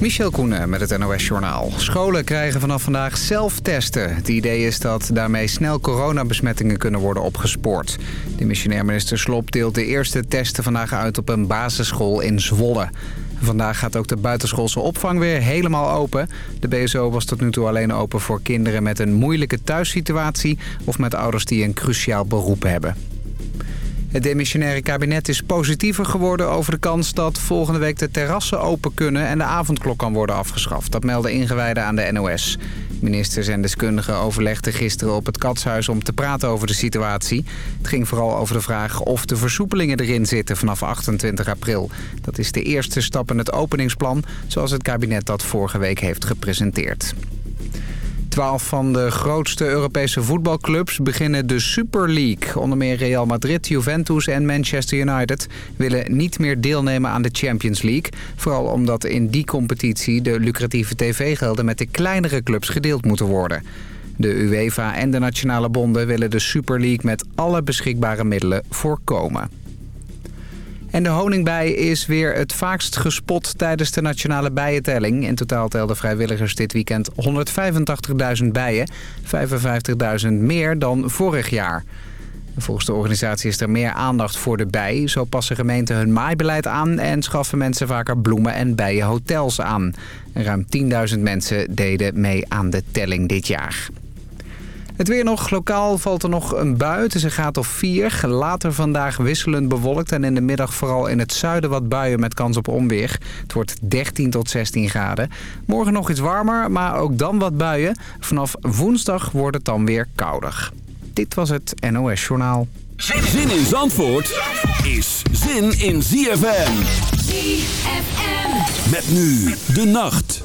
Michel Koenen met het NOS-journaal. Scholen krijgen vanaf vandaag zelf testen. Het idee is dat daarmee snel coronabesmettingen kunnen worden opgespoord. De missionair minister Slop deelt de eerste testen vandaag uit op een basisschool in Zwolle. Vandaag gaat ook de buitenschoolse opvang weer helemaal open. De BSO was tot nu toe alleen open voor kinderen met een moeilijke thuissituatie... of met ouders die een cruciaal beroep hebben. Het demissionaire kabinet is positiever geworden over de kans dat volgende week de terrassen open kunnen en de avondklok kan worden afgeschaft. Dat melden ingewijden aan de NOS. Ministers en deskundigen overlegden gisteren op het Katshuis om te praten over de situatie. Het ging vooral over de vraag of de versoepelingen erin zitten vanaf 28 april. Dat is de eerste stap in het openingsplan, zoals het kabinet dat vorige week heeft gepresenteerd. Twaalf van de grootste Europese voetbalclubs beginnen de Super League. Onder meer Real Madrid, Juventus en Manchester United willen niet meer deelnemen aan de Champions League. Vooral omdat in die competitie de lucratieve tv-gelden met de kleinere clubs gedeeld moeten worden. De UEFA en de nationale bonden willen de Super League met alle beschikbare middelen voorkomen. En de honingbij is weer het vaakst gespot tijdens de nationale bijentelling. In totaal telden vrijwilligers dit weekend 185.000 bijen. 55.000 meer dan vorig jaar. Volgens de organisatie is er meer aandacht voor de bij. Zo passen gemeenten hun maaibeleid aan en schaffen mensen vaker bloemen en bijenhotels aan. Ruim 10.000 mensen deden mee aan de telling dit jaar. Het weer nog. Lokaal valt er nog een bui. Het is een graad of 4. Later vandaag wisselend bewolkt. En in de middag vooral in het zuiden wat buien met kans op onweer. Het wordt 13 tot 16 graden. Morgen nog iets warmer, maar ook dan wat buien. Vanaf woensdag wordt het dan weer kouder. Dit was het NOS Journaal. Zin in Zandvoort is zin in ZFM. ZFM. Met nu de nacht.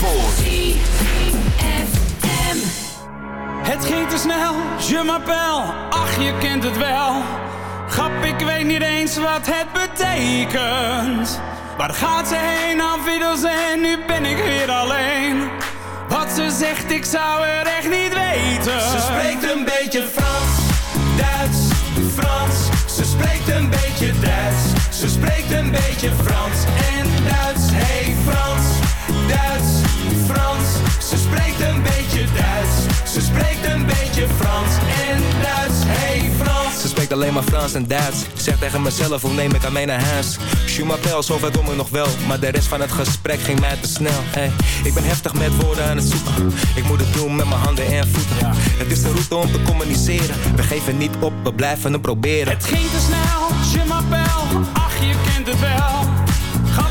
Zandvoort. Het ging te snel, je m'appelle, ach je kent het wel. Grap, ik weet niet eens wat het betekent. Waar gaat ze heen, afwiddels en nu ben ik weer alleen. Wat ze zegt, ik zou er echt niet weten. Ze spreekt een beetje Frans, Duits, Frans. Ze spreekt een beetje Duits. Ze spreekt een beetje Frans en Duits. Hey Frans, Duits, Frans. Ze spreekt een beetje Duits. Ze spreekt een beetje Frans en Duits. Hey Frans. Ze spreekt alleen maar Frans en Duits Zeg tegen mezelf, hoe neem ik haar mee naar huis? M'appelle, zover kom ik nog wel Maar de rest van het gesprek ging mij te snel hey, Ik ben heftig met woorden aan het zoeken Ik moet het doen met mijn handen en voeten Het is de route om te communiceren We geven niet op, we blijven het proberen Het ging te snel, m'appelle, ach je kent het wel. Grap,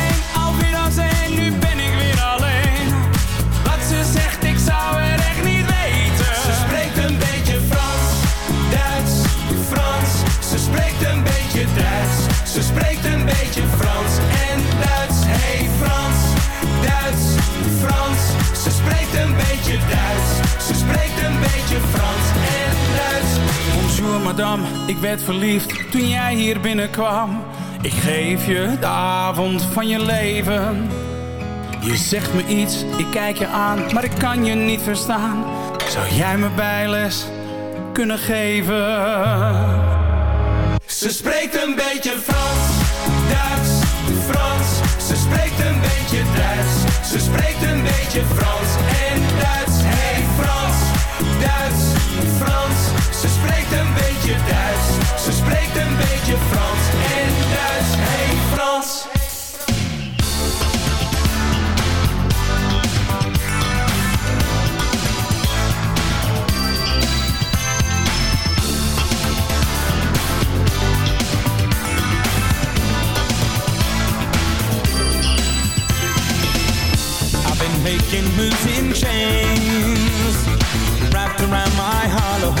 Ik werd verliefd toen jij hier binnenkwam. Ik geef je de avond van je leven. Je zegt me iets, ik kijk je aan, maar ik kan je niet verstaan. Zou jij me bijles kunnen geven? Ze spreekt een beetje Frans, Duits, Frans. Ze spreekt een beetje Duits. Ze spreekt een beetje Frans en Duits. Hey Frans, Duits, Frans. Beetje Duits. Ze spreekt een beetje Frans en Duits. Hey Frans. I've been making moves in chains Wrapped around my hollow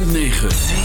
106.9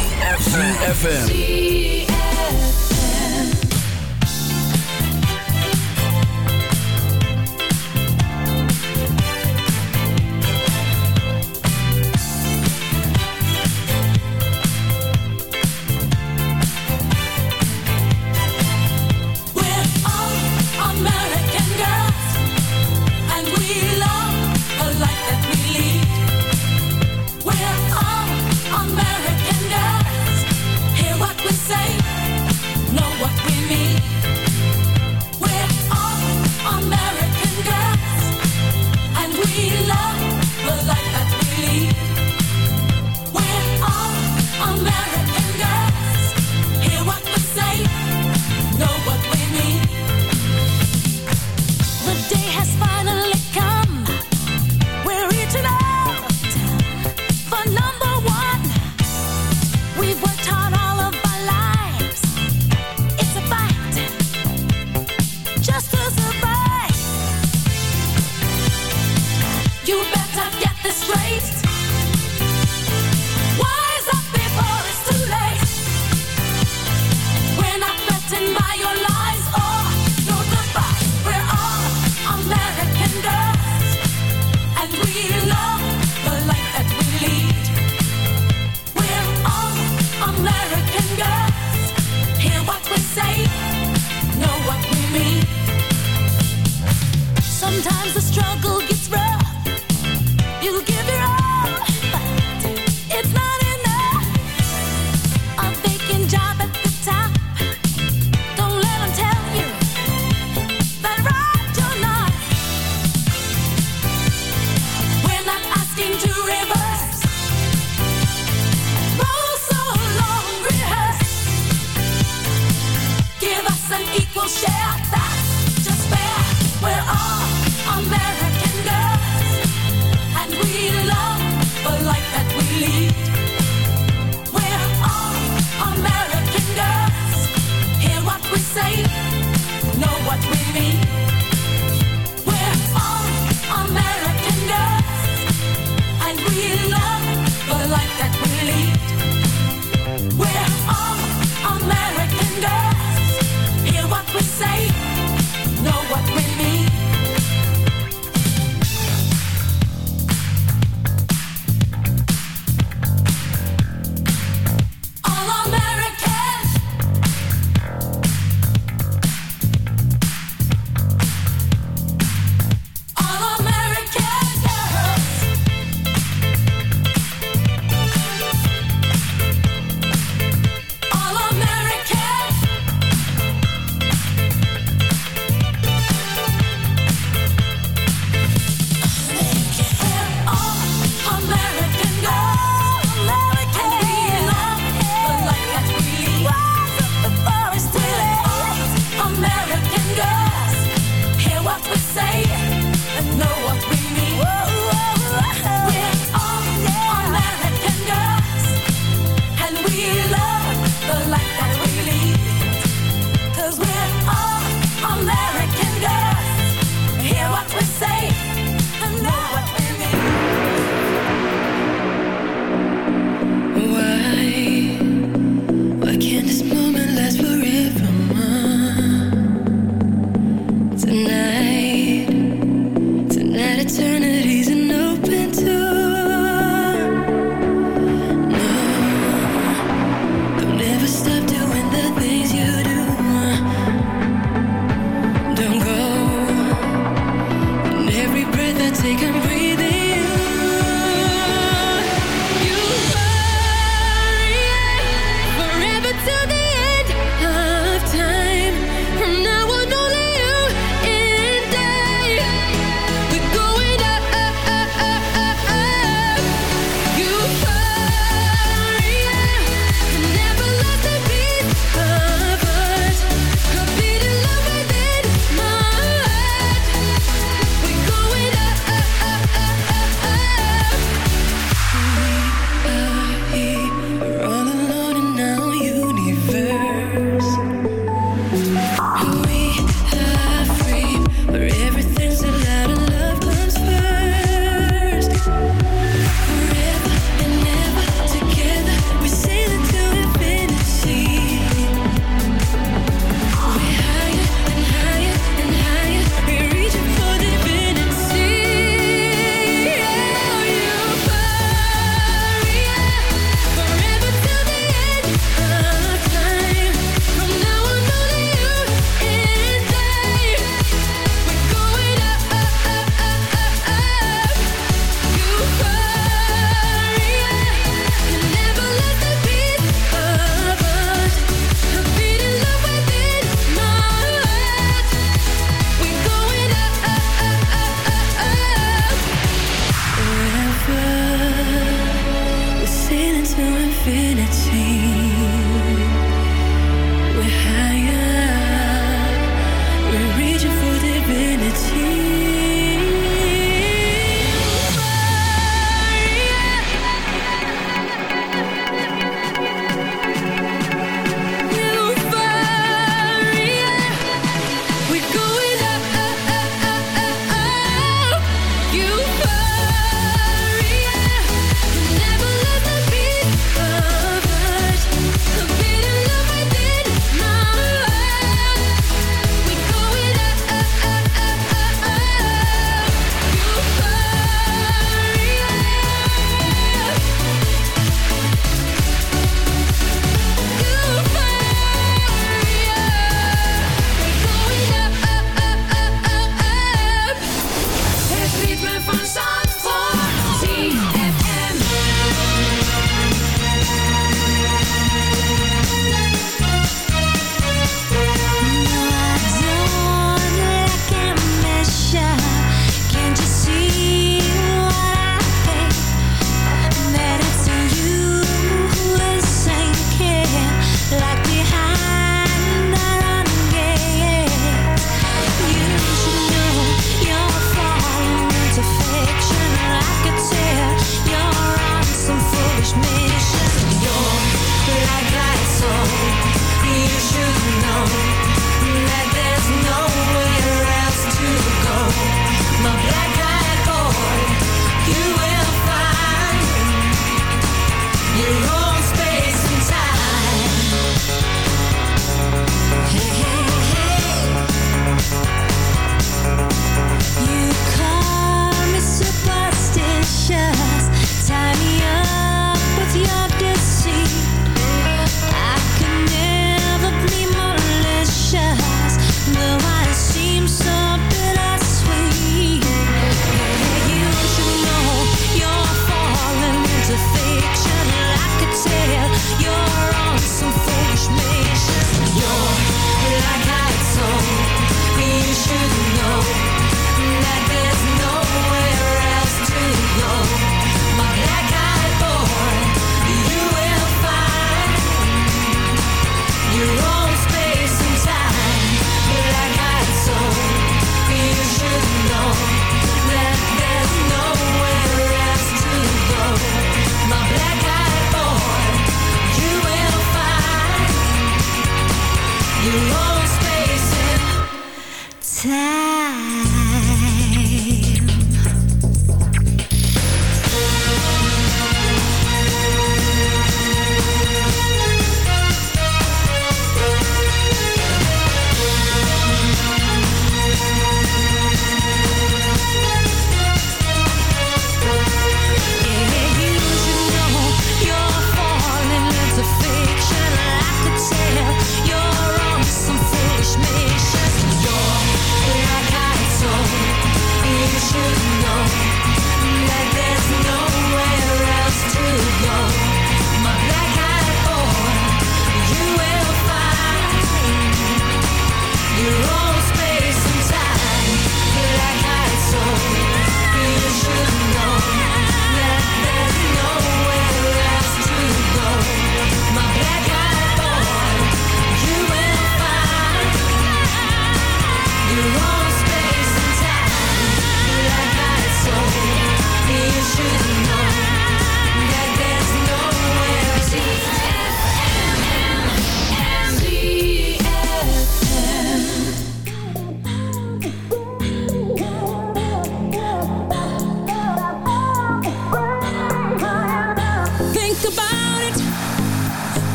equal share. That's just fair. We're all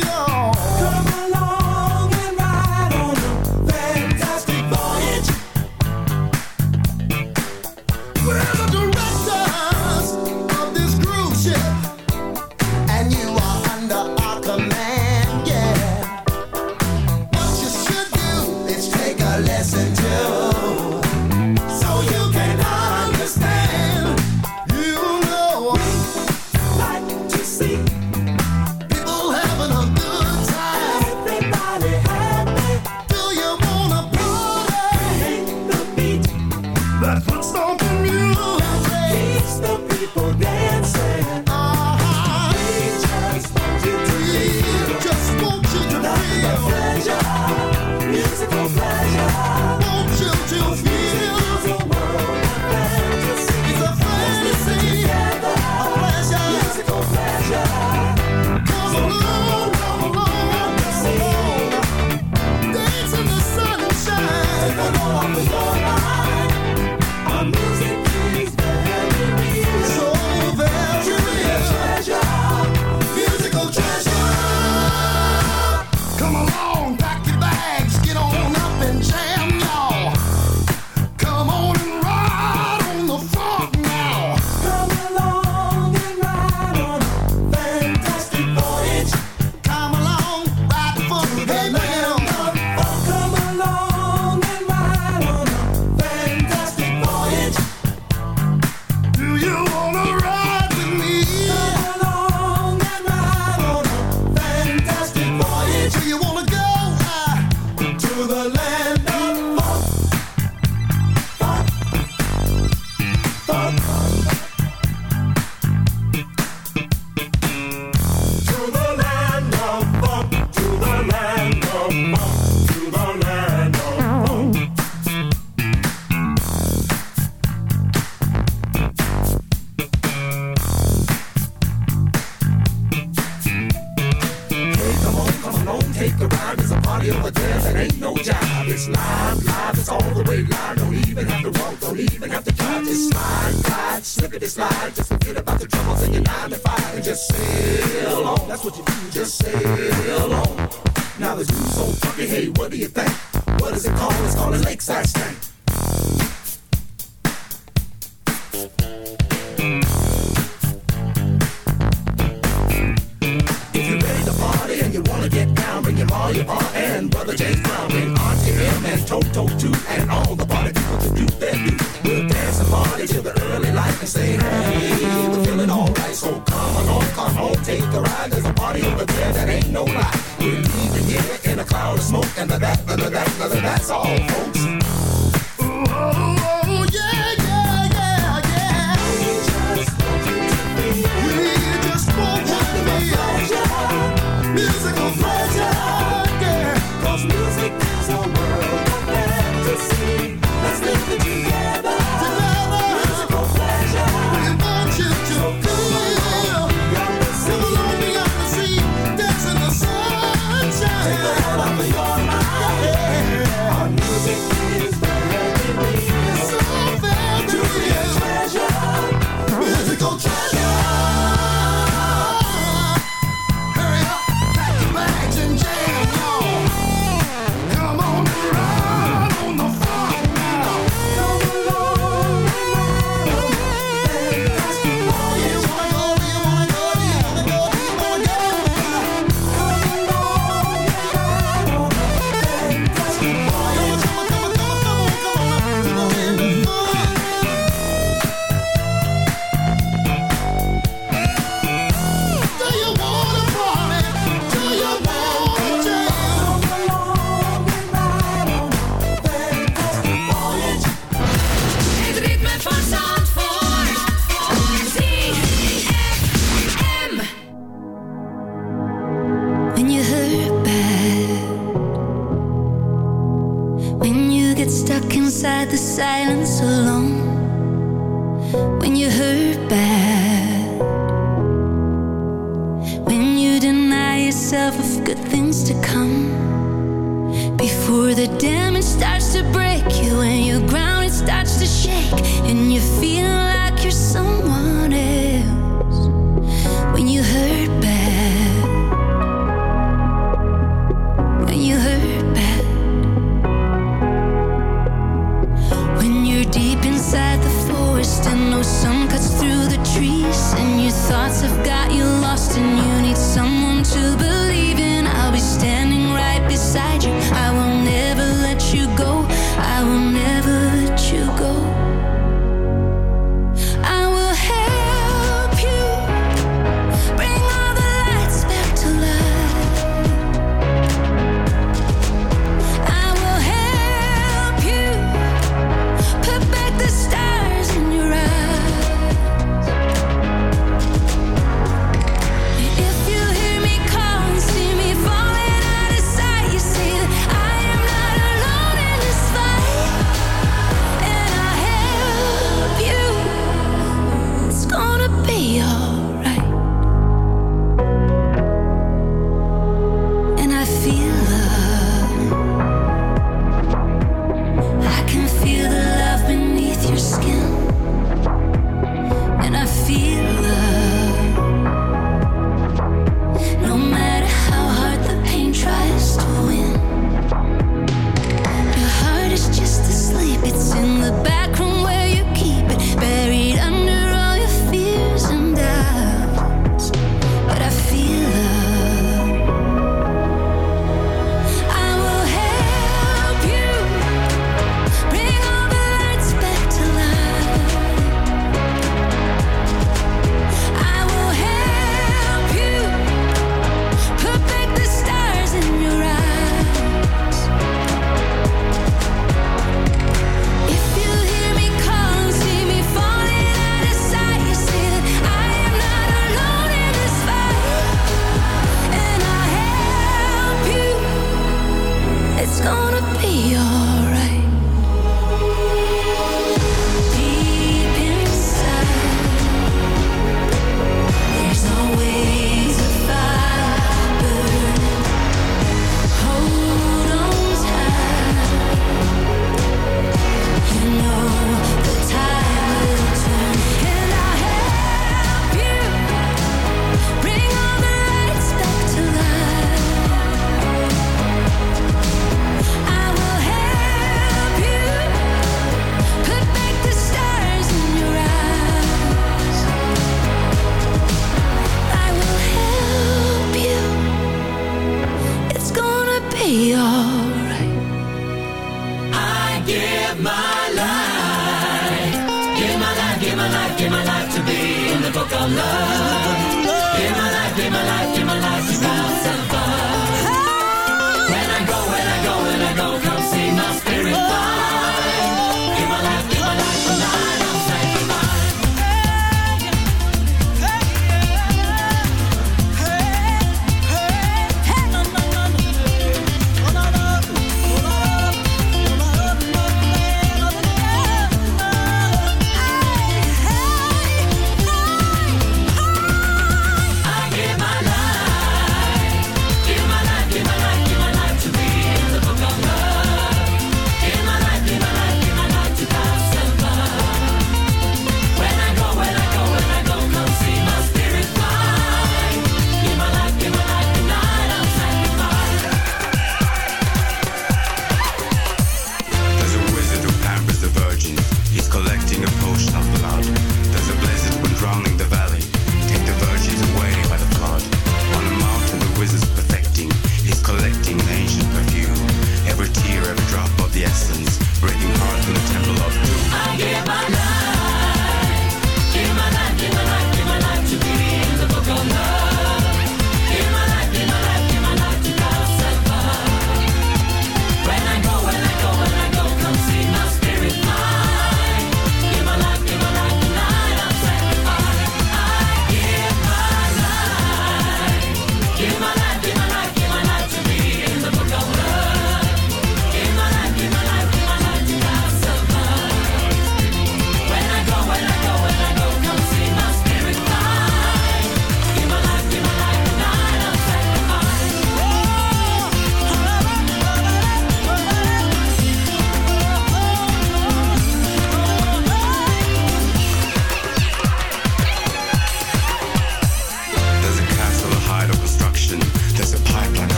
love.